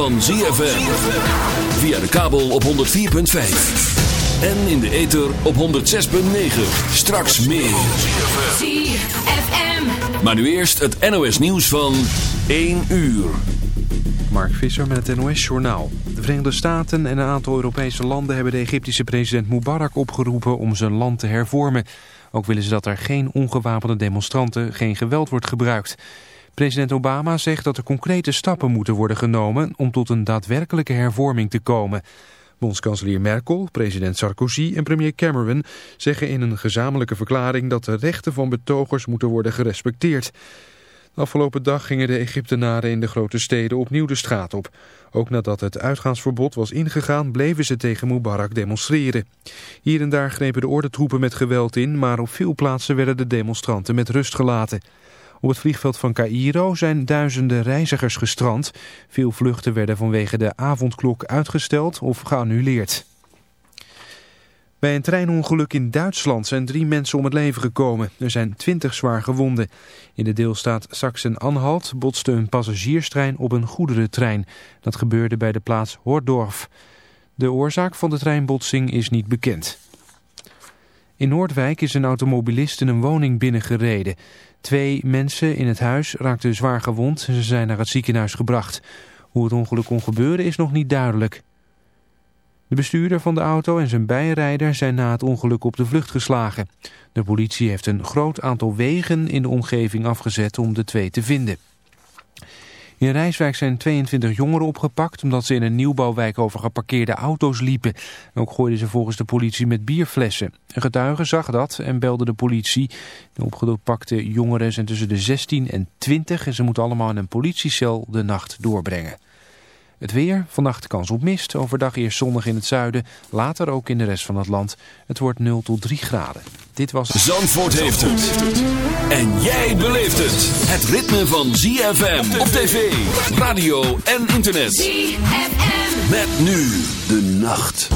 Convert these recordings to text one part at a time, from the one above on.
van ZFM. Via de kabel op 104.5. En in de ether op 106.9. Straks meer. ZFM. Maar nu eerst het NOS nieuws van 1 uur. Mark Visser met het NOS Journaal. De Verenigde Staten en een aantal Europese landen hebben de Egyptische president Mubarak opgeroepen om zijn land te hervormen. Ook willen ze dat er geen ongewapende demonstranten, geen geweld wordt gebruikt. President Obama zegt dat er concrete stappen moeten worden genomen om tot een daadwerkelijke hervorming te komen. Bondskanselier Merkel, president Sarkozy en premier Cameron zeggen in een gezamenlijke verklaring dat de rechten van betogers moeten worden gerespecteerd. De afgelopen dag gingen de Egyptenaren in de grote steden opnieuw de straat op. Ook nadat het uitgaansverbod was ingegaan bleven ze tegen Mubarak demonstreren. Hier en daar grepen de ordentroepen met geweld in, maar op veel plaatsen werden de demonstranten met rust gelaten. Op het vliegveld van Cairo zijn duizenden reizigers gestrand. Veel vluchten werden vanwege de avondklok uitgesteld of geannuleerd. Bij een treinongeluk in Duitsland zijn drie mensen om het leven gekomen. Er zijn twintig zwaar gewonden. In de deelstaat Sachsen-Anhalt botste een passagierstrein op een goederentrein. Dat gebeurde bij de plaats Hordorf. De oorzaak van de treinbotsing is niet bekend. In Noordwijk is een automobilist in een woning binnengereden. Twee mensen in het huis raakten zwaar gewond en ze zijn naar het ziekenhuis gebracht. Hoe het ongeluk kon gebeuren is nog niet duidelijk. De bestuurder van de auto en zijn bijrijder zijn na het ongeluk op de vlucht geslagen. De politie heeft een groot aantal wegen in de omgeving afgezet om de twee te vinden. In Rijswijk zijn 22 jongeren opgepakt omdat ze in een nieuwbouwwijk over geparkeerde auto's liepen. Ook gooiden ze volgens de politie met bierflessen. Een getuige zag dat en belde de politie. De opgepakte jongeren zijn tussen de 16 en 20 en ze moeten allemaal in een politiecel de nacht doorbrengen. Het weer, vannacht kans op mist, overdag eerst zonnig in het zuiden, later ook in de rest van het land. Het wordt 0 tot 3 graden. Dit was... Zandvoort heeft het. En jij beleeft het. Het ritme van ZFM op tv, radio en internet. ZFM. Met nu de nacht.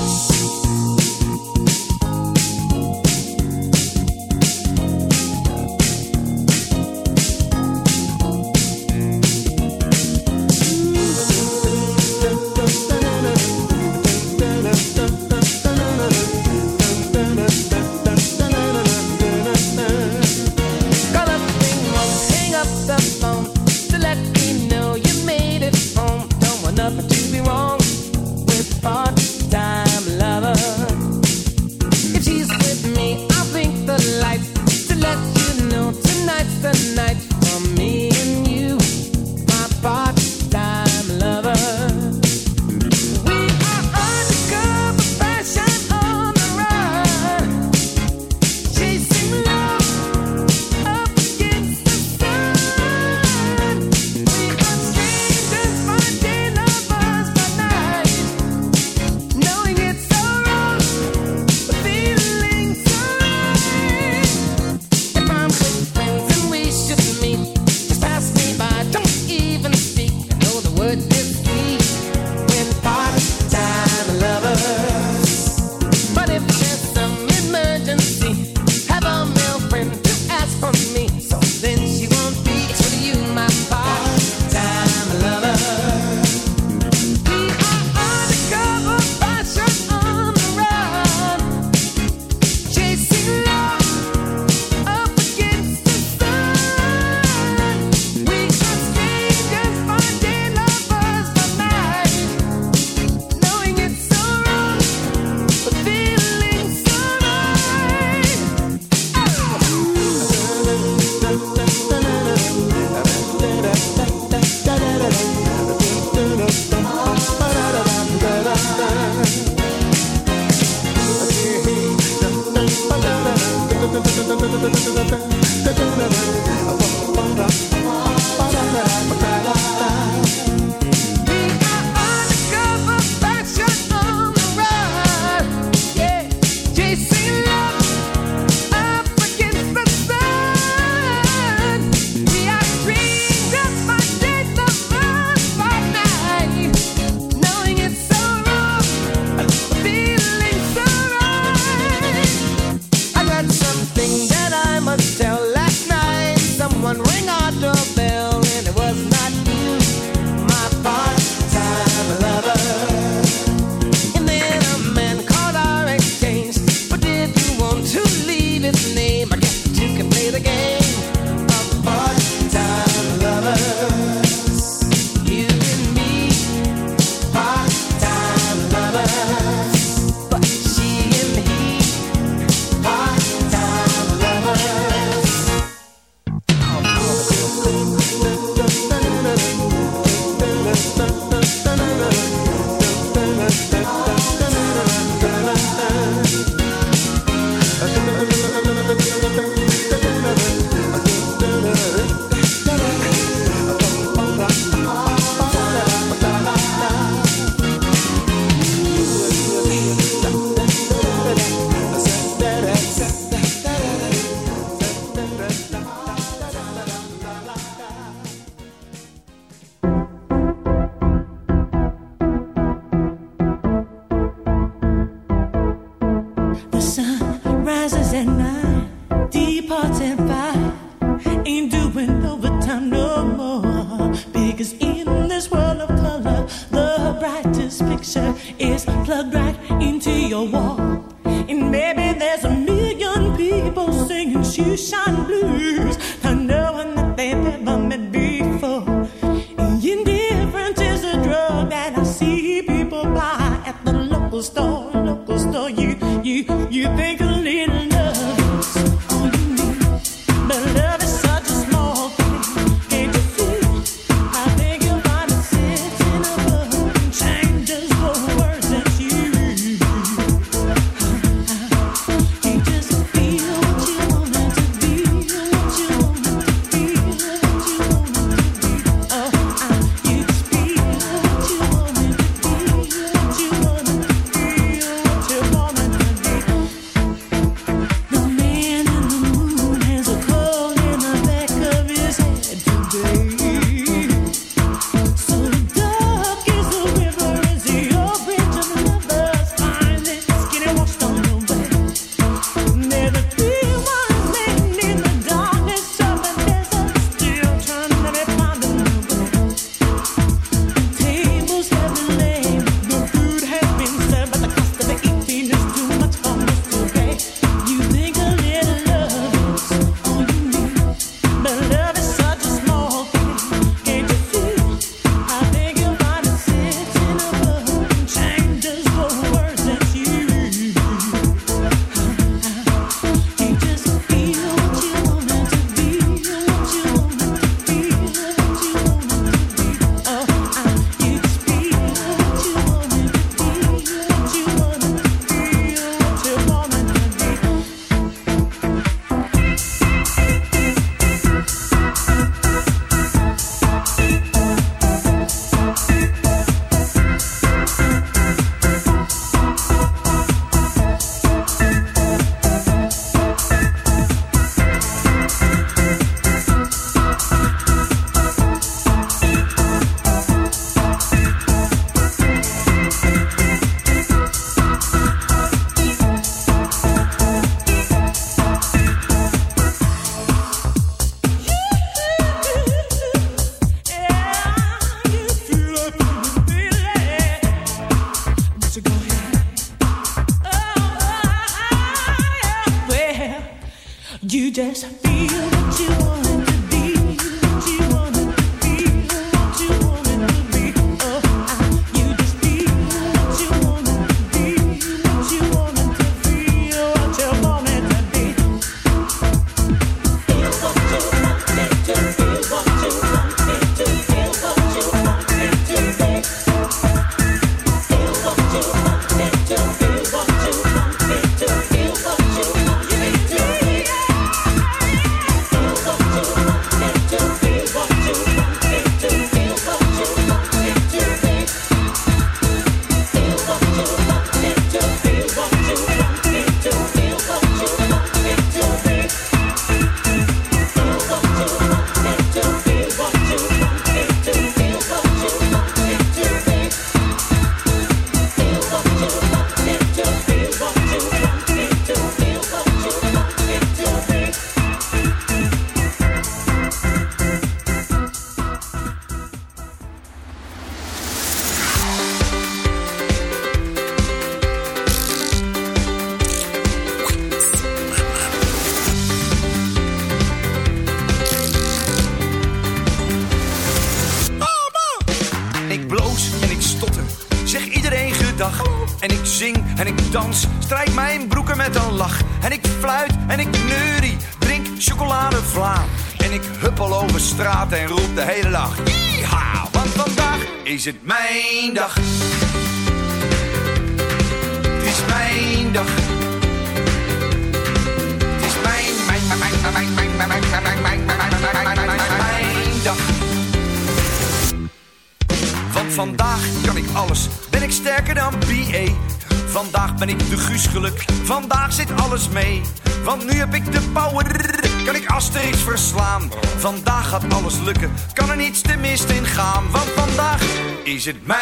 should "Man."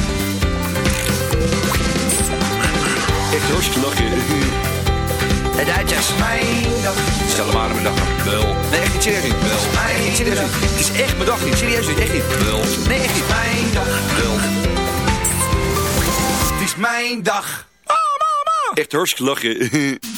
Echt hartstikke lachen. De Duitsers. Mijn dag. Stel hem aan mijn dag. Wel. Nee, echt niet serieus niet. Wel. Nee, niet serieus niet. Het is echt mijn dag niet. Serieus niet. Echt niet. Wel. Nee, echt niet. Mijn dag. Wel. Het is mijn dag. Oh, mama. Echt hartstikke lachen.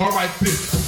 Alright, bitch.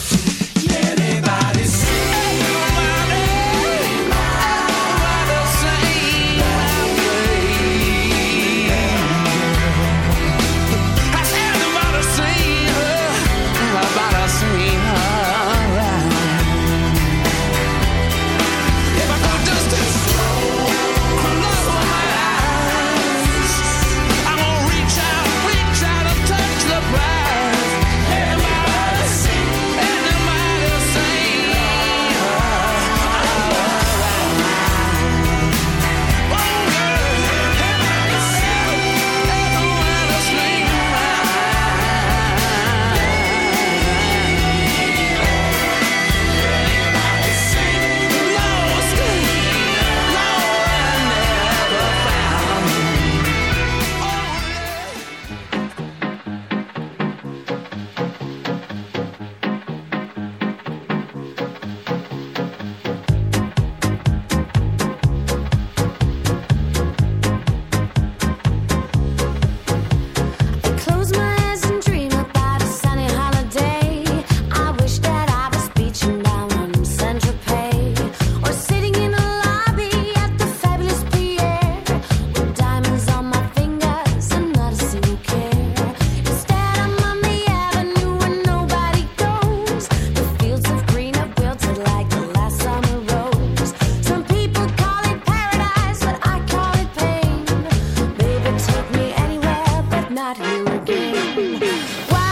Wow.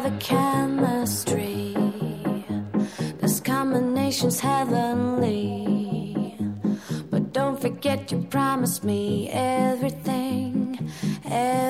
the chemistry. This combination's heavenly. But don't forget you promised me everything. everything.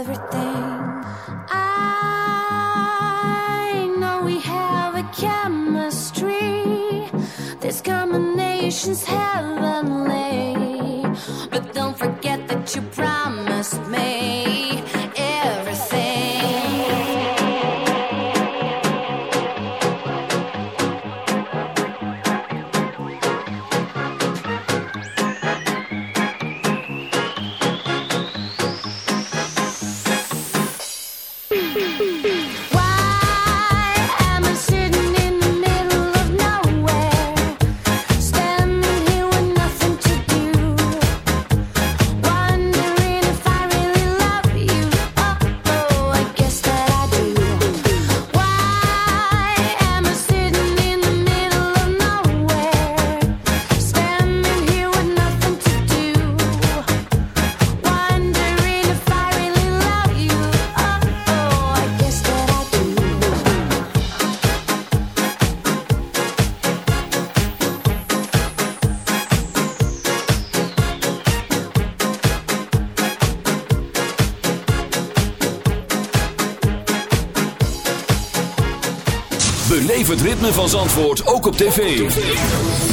Het ritme van Zandvoort ook op tv.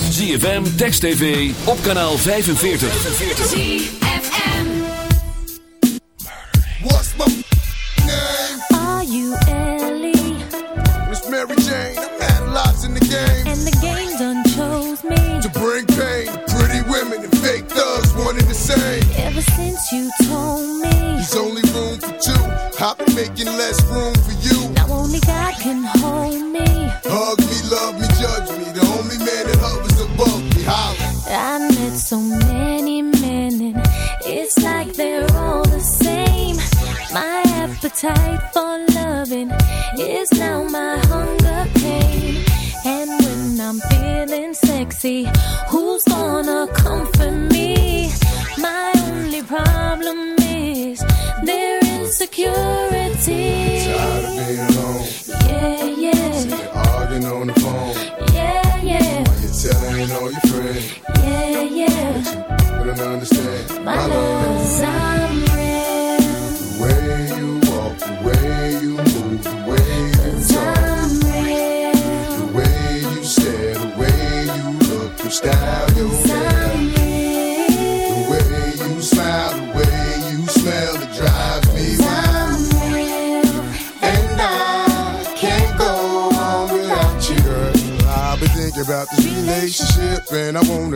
ZFM, Text TV, op kanaal 45. ZFM. What's my name? Are you Ellie? Miss Mary Jane. I've had lots in the game And the game done chose me. to bring pain. Pretty women and fake thugs, one and the same. Ever since you told me,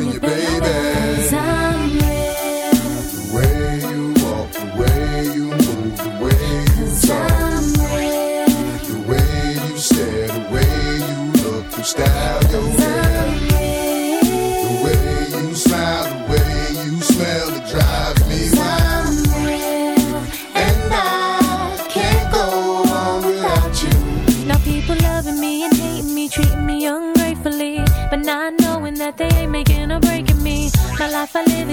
you, baby.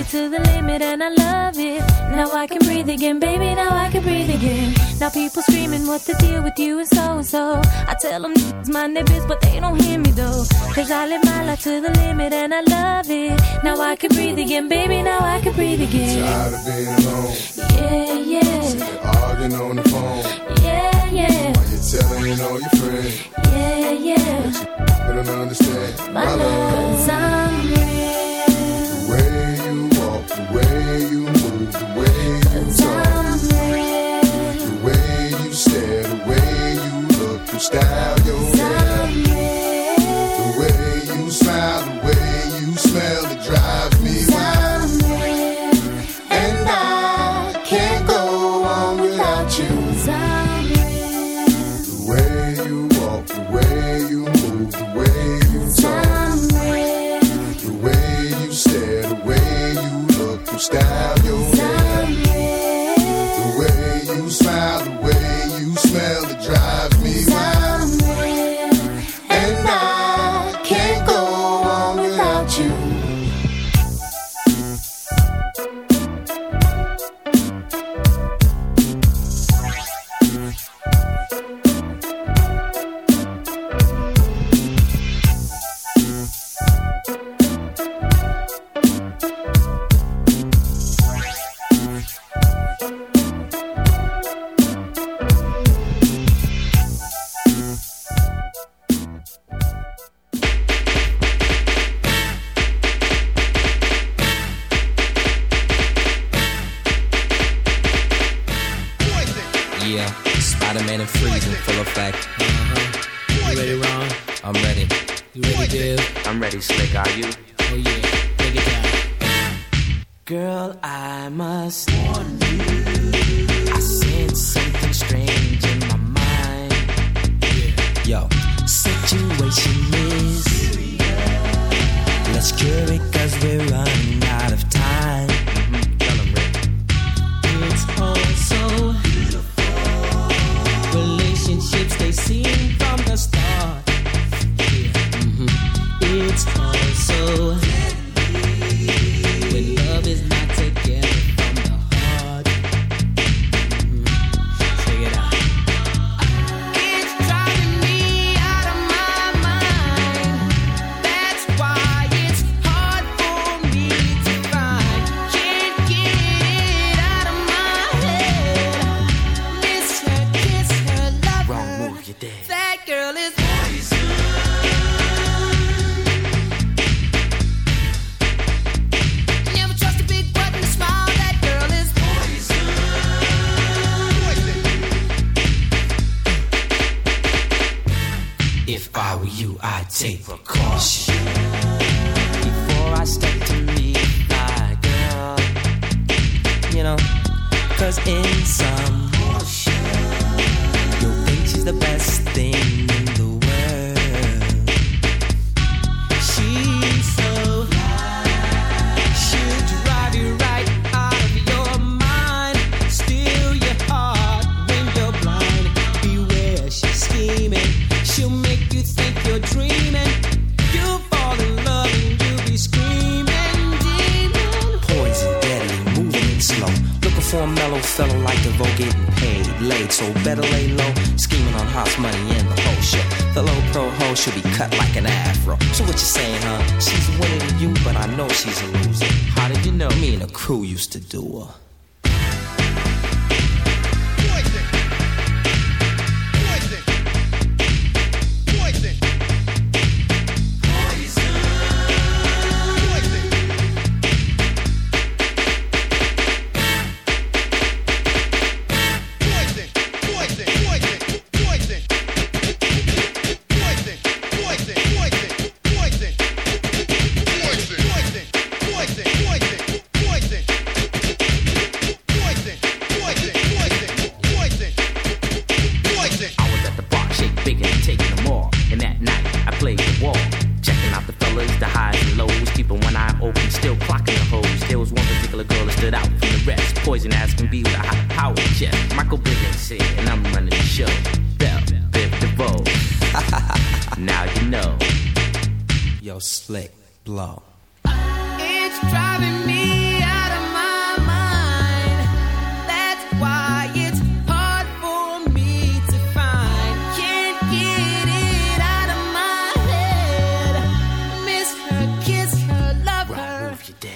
To the limit and I love it. Now I can breathe again, baby, now I can breathe again. Now people screaming what the deal with you and so and so. I tell them it's my neighbors, but they don't hear me though. Cause I live my life to the limit and I love it. Now I can breathe again, baby, now I can breathe again. Tired of being alone, Yeah, yeah, arguing on the phone. yeah, yeah, You're telling all your friends, yeah, yeah. they don't understand. My love's I'm real. The way you the way you the best. door.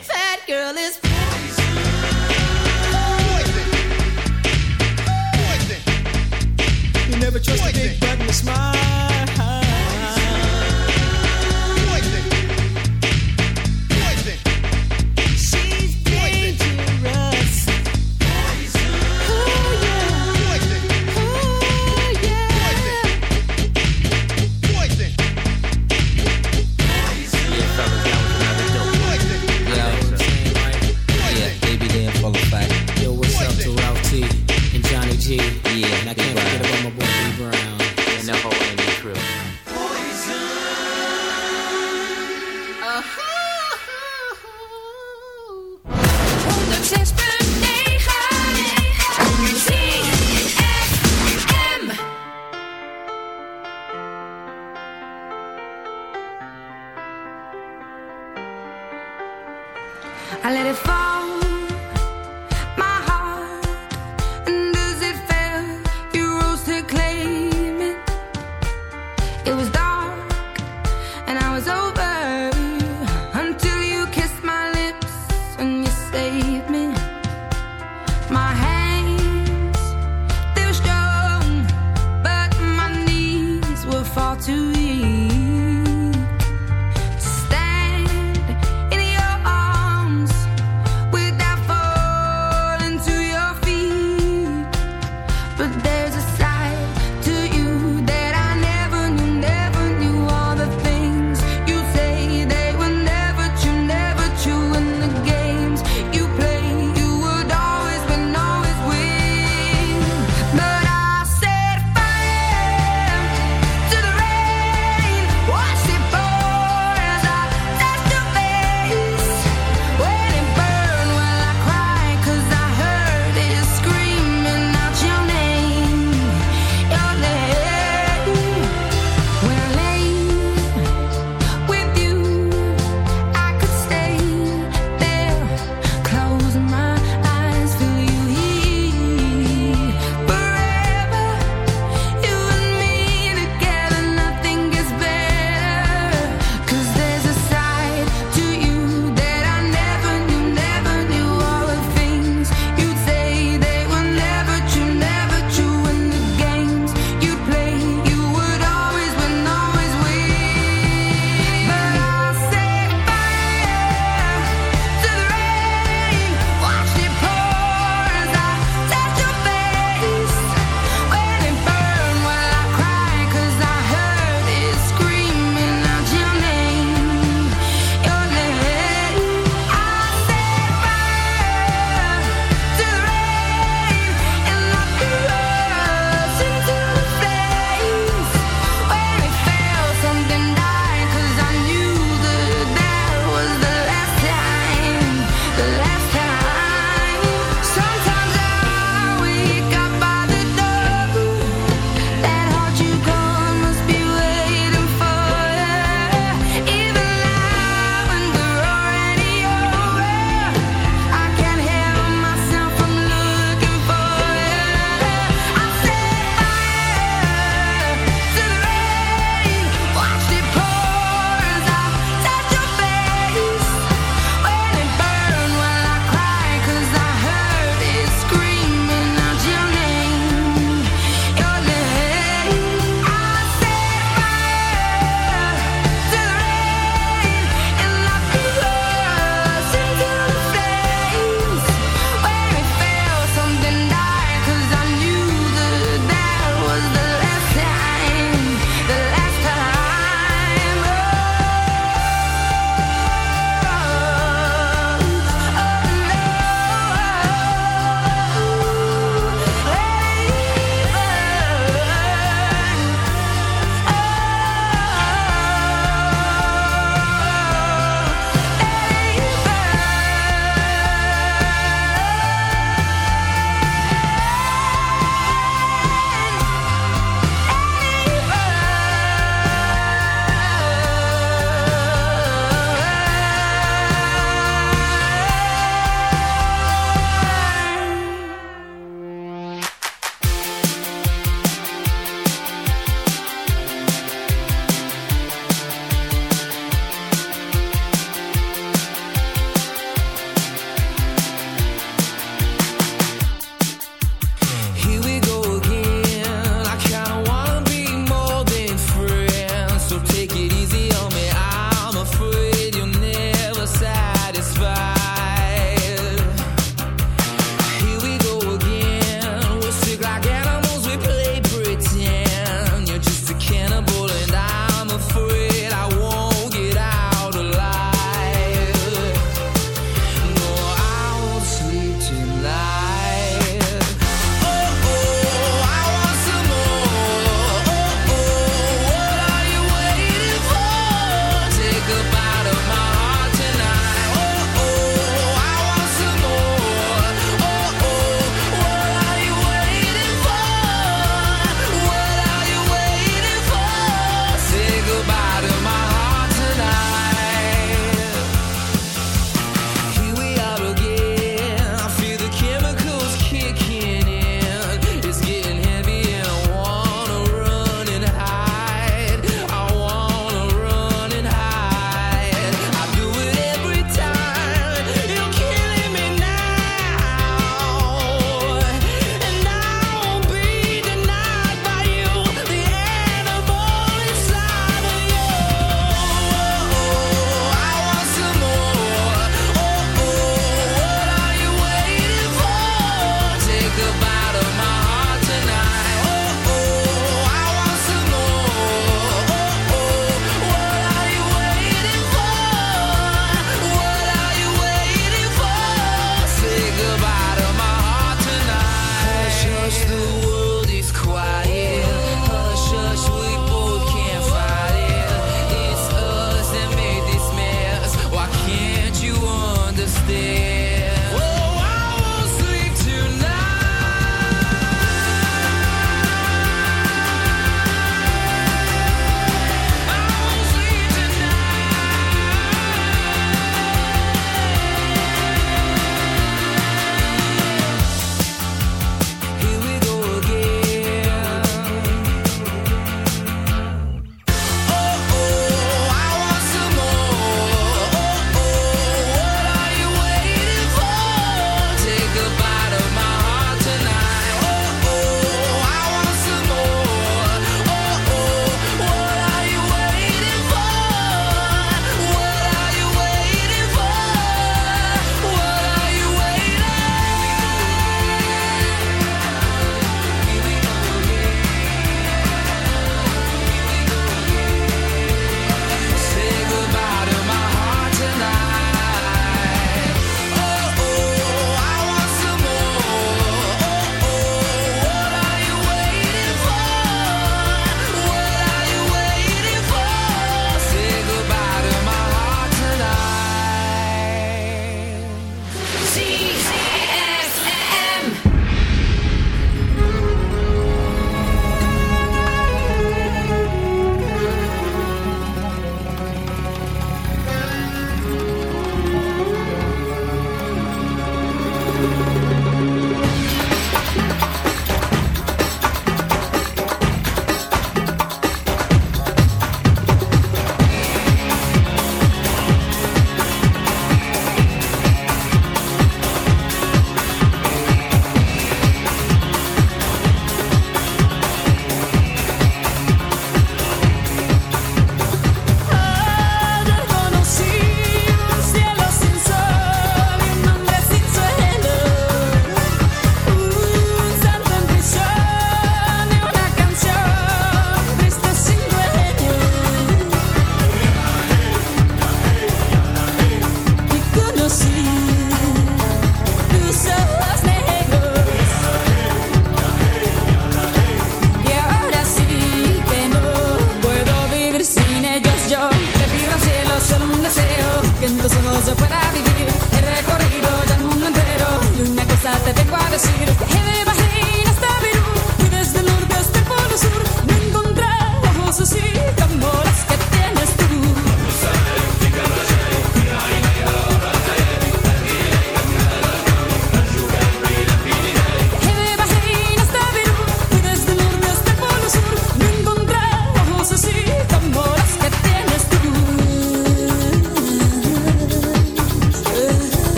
Fat girl is poison. Poison. You never trust poison. a big button smile.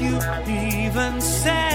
You even said,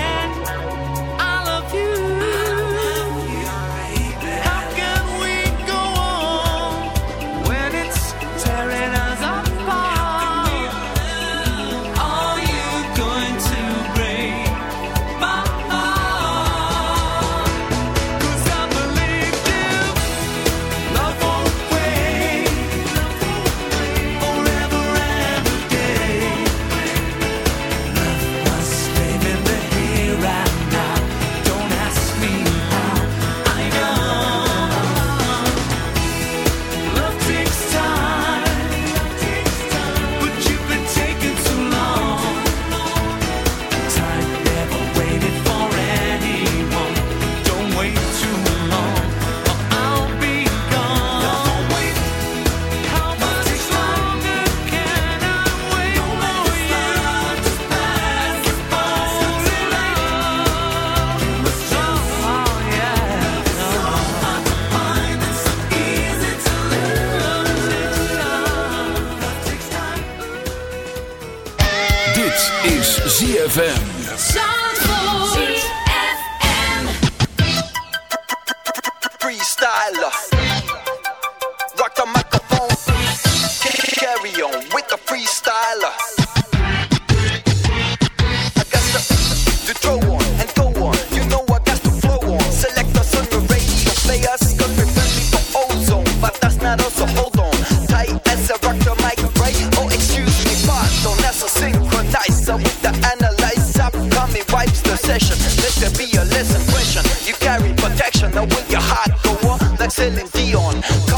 Dion?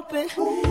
Open?